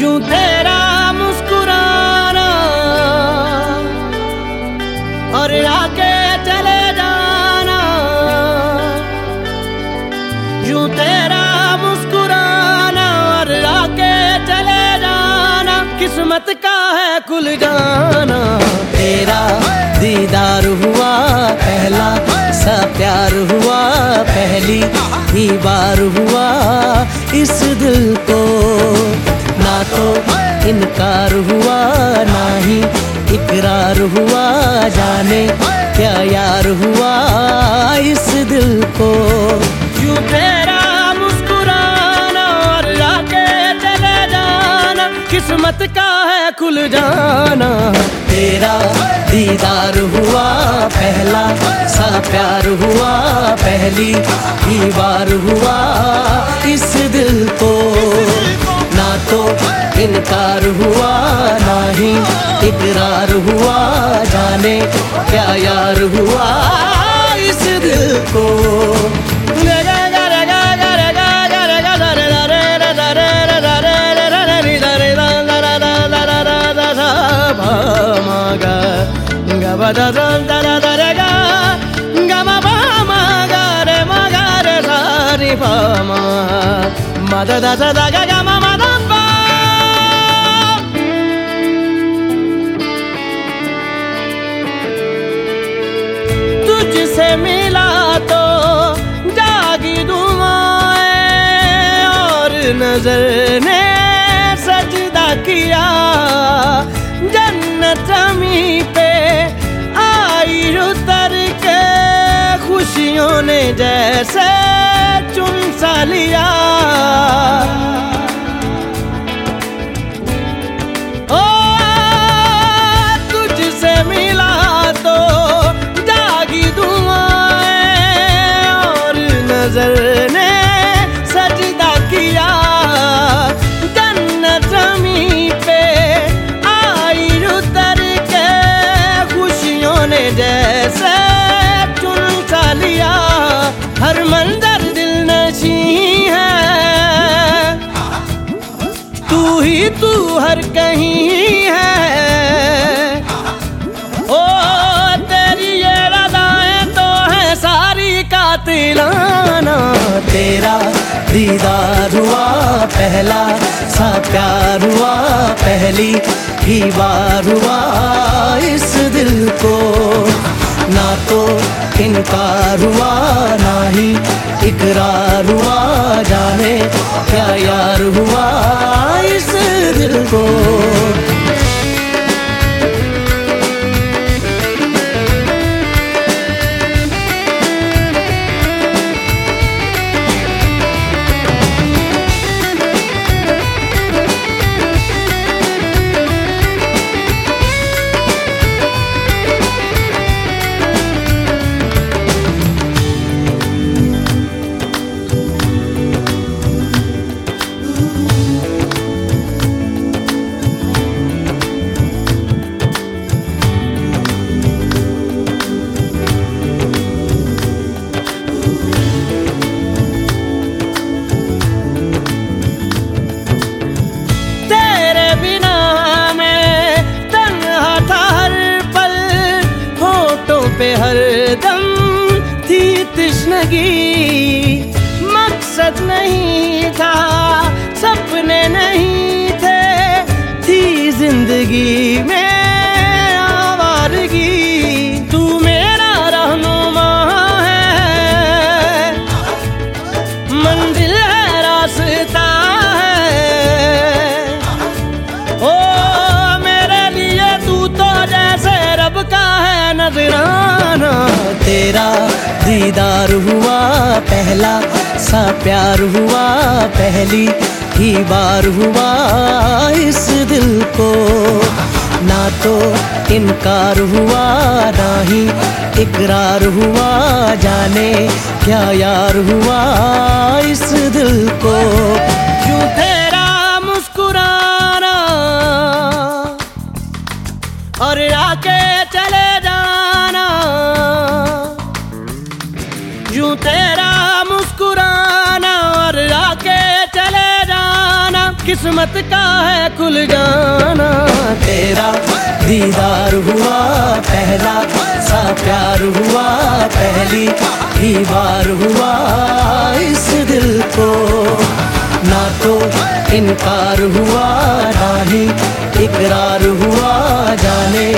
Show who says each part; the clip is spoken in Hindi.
Speaker 1: यूँ तेरा मुस्कुराना। और आके चले जाना। यूँ तेरा मुस्कुराना और आके चले जाना। किस्मत का है खुल जाना। तेरा दीदार हुआ, पहला सा प्यार हुआ, पहली ही बार हुआ इस दिल को। तो इनकार हुआ ना ही इकरार हुआ जाने क्या यार हुआ इस दिल को? यूँ तेरा मुस्कुराना और आके चले जाना किस्मत का है खुल जाना। तेरा दीदार हुआ पहला सा प्यार हुआ पहली ही बार हुआ इस दिल को। इनकार हुआ नहीं, इकरार हुआ जाने, क्या यार हुआ इस दिल को? Da da da da ga ga ma मिला तो जागी दुआएँ और नज़र ने सजदा किया। जन्नत मी पे आई उतर के खुशियों ने जैसे चुन सा लिया। हर मंजर दिल नशी है। तू ही तू हर कहीं है। ओ, तेरी ये रदाएँ तो है सारी कातिलाना। तेरा दीदार हुआ पहला सा प्यार हुआ पहली, ही बार हुआ इस दिल को। ना तो इनकार हुआ ही इकरार हुआ जाने क्या यार हुआ इस दिल को? पे हर दम थी तृष्णगी। मकसद नहीं था सपने नहीं थे थी ज़िंदगी। दीदार हुआ पहला, सा प्यार हुआ पहली, ही बार हुआ इस दिल को। ना तो इनकार हुआ, ना ही इकरार हुआ, जाने क्या यार हुआ इस दिल को। क्यों तेरा मुस्कुराना? और आके चले जाना। किस्मत का है खुल जाना। तेरा दीदार हुआ पहला सा प्यार हुआ पहली, ही बार हुआ इस दिल को। ना तो इनकार हुआ, ना ही इकरार हुआ जाने।